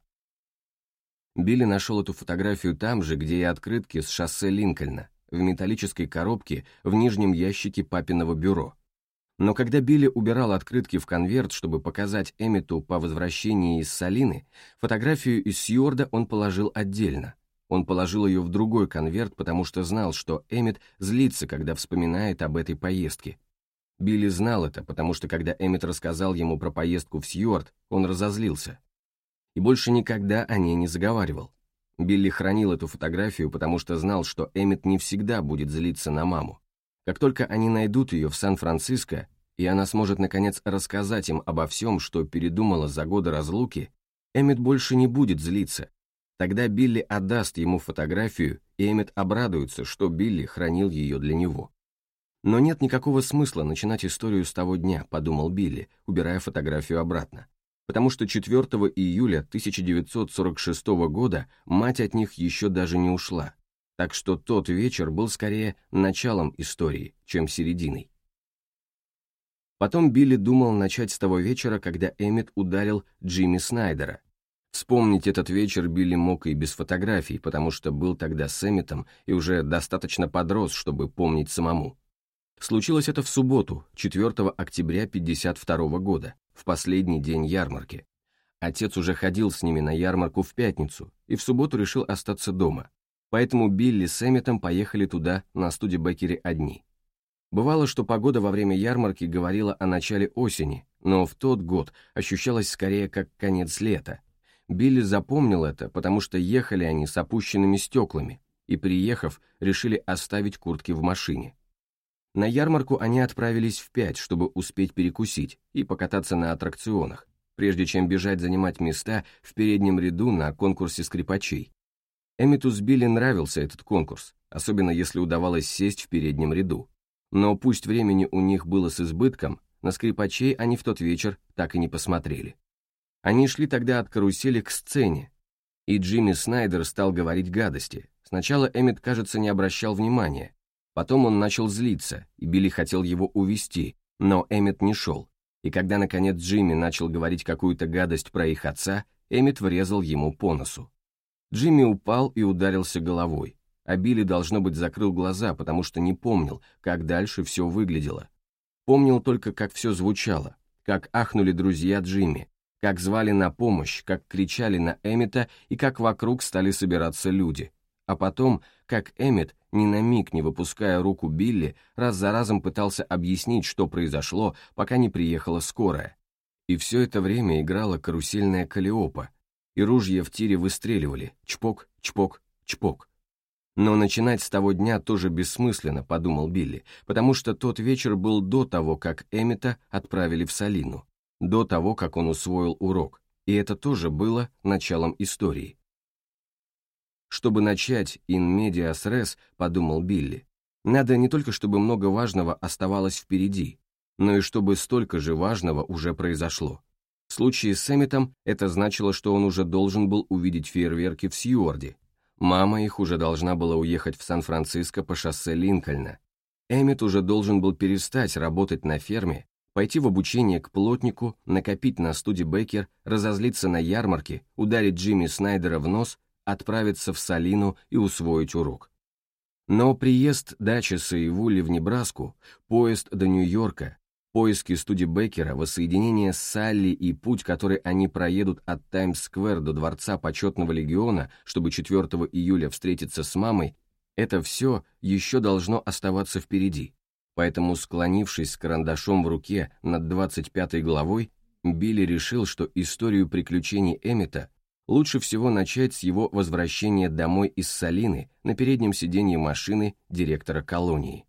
Билли нашел эту фотографию там же, где и открытки с шоссе Линкольна, в металлической коробке в нижнем ящике папиного бюро. Но когда Билли убирал открытки в конверт, чтобы показать Эммету по возвращении из Салины, фотографию из Сьюарда он положил отдельно. Он положил ее в другой конверт, потому что знал, что Эммет злится, когда вспоминает об этой поездке, Билли знал это, потому что когда Эммет рассказал ему про поездку в Сьюарт, он разозлился. И больше никогда о ней не заговаривал. Билли хранил эту фотографию, потому что знал, что Эммет не всегда будет злиться на маму. Как только они найдут ее в Сан-Франциско, и она сможет наконец рассказать им обо всем, что передумала за годы разлуки, Эммет больше не будет злиться. Тогда Билли отдаст ему фотографию, и Эммет обрадуется, что Билли хранил ее для него. Но нет никакого смысла начинать историю с того дня, подумал Билли, убирая фотографию обратно. Потому что 4 июля 1946 года мать от них еще даже не ушла. Так что тот вечер был скорее началом истории, чем серединой. Потом Билли думал начать с того вечера, когда Эммет ударил Джимми Снайдера. Вспомнить этот вечер Билли мог и без фотографий, потому что был тогда с Эмметом и уже достаточно подрос, чтобы помнить самому. Случилось это в субботу, 4 октября 1952 года, в последний день ярмарки. Отец уже ходил с ними на ярмарку в пятницу и в субботу решил остаться дома. Поэтому Билли с Эмметом поехали туда, на Студебекере, одни. Бывало, что погода во время ярмарки говорила о начале осени, но в тот год ощущалась скорее как конец лета. Билли запомнил это, потому что ехали они с опущенными стеклами, и, приехав, решили оставить куртки в машине. На ярмарку они отправились в пять, чтобы успеть перекусить и покататься на аттракционах, прежде чем бежать занимать места в переднем ряду на конкурсе скрипачей. С Билли нравился этот конкурс, особенно если удавалось сесть в переднем ряду. Но пусть времени у них было с избытком, на скрипачей они в тот вечер так и не посмотрели. Они шли тогда от карусели к сцене, и Джимми Снайдер стал говорить гадости. Сначала Эммет, кажется, не обращал внимания, Потом он начал злиться, и Билли хотел его увести, но Эммет не шел. И когда, наконец, Джимми начал говорить какую-то гадость про их отца, Эммет врезал ему по носу. Джимми упал и ударился головой, а Билли, должно быть, закрыл глаза, потому что не помнил, как дальше все выглядело. Помнил только, как все звучало, как ахнули друзья Джимми, как звали на помощь, как кричали на Эммета и как вокруг стали собираться люди. А потом, как Эммет, ни на миг не выпуская руку Билли, раз за разом пытался объяснить, что произошло, пока не приехала скорая. И все это время играла карусельная калиопа, и ружья в тире выстреливали, чпок, чпок, чпок. Но начинать с того дня тоже бессмысленно, подумал Билли, потому что тот вечер был до того, как Эммета отправили в Салину. До того, как он усвоил урок, и это тоже было началом истории. Чтобы начать in medias res, подумал Билли, надо не только чтобы много важного оставалось впереди, но и чтобы столько же важного уже произошло. В случае с Эмметом это значило, что он уже должен был увидеть фейерверки в Сьюарде. Мама их уже должна была уехать в Сан-Франциско по шоссе Линкольна. Эммет уже должен был перестать работать на ферме, пойти в обучение к плотнику, накопить на студе Беккер, разозлиться на ярмарке, ударить Джимми Снайдера в нос, отправиться в Салину и усвоить урок. Но приезд Дачеса и Вулли в Небраску, поезд до Нью-Йорка, поиски студи Беккера, воссоединение с Салли и путь, который они проедут от Таймс-сквер до Дворца Почетного Легиона, чтобы 4 июля встретиться с мамой, это все еще должно оставаться впереди. Поэтому, склонившись с карандашом в руке над 25 главой, Билли решил, что историю приключений Эммета лучше всего начать с его возвращения домой из Салины на переднем сиденье машины директора колонии.